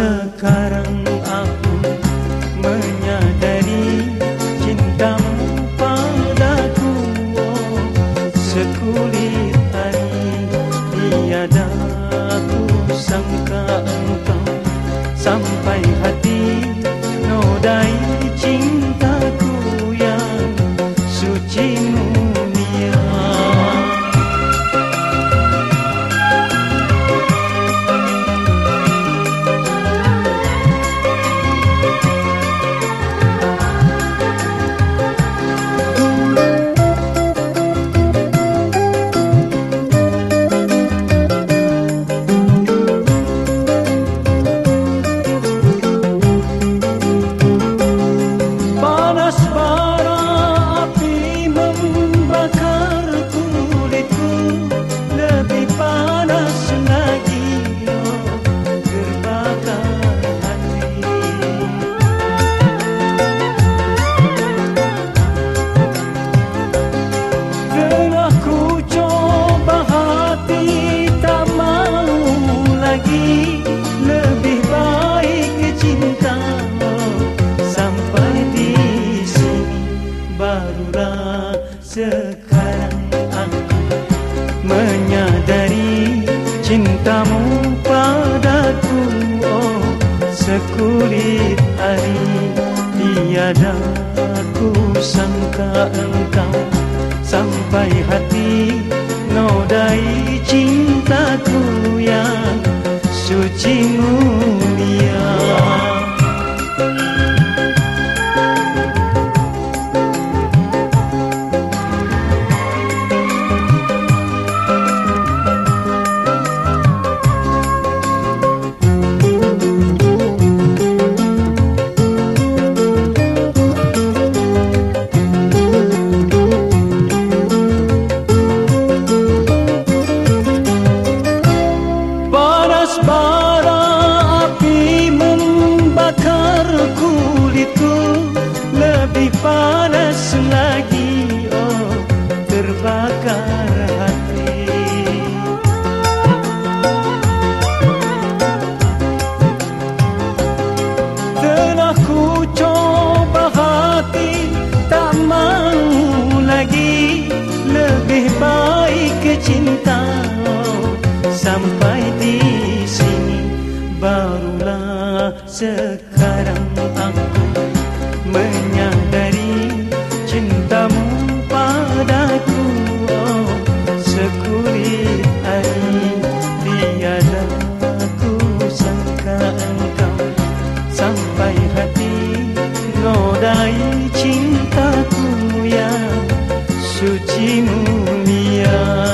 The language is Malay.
Sekarang aku menyadari cintamu padaku. Oh, Sekulit hari tiada aku sangka engkau Sampai hati nodai. sekarang aku menyadari cintamu padaku. Oh sekulit hari tiada aku sangka engkau. barulah sekarang aku menyadari cintamu padaku oh, sekulit hari tiada aku sangka engkau sampai hati nodai cintaku yang suci mulia.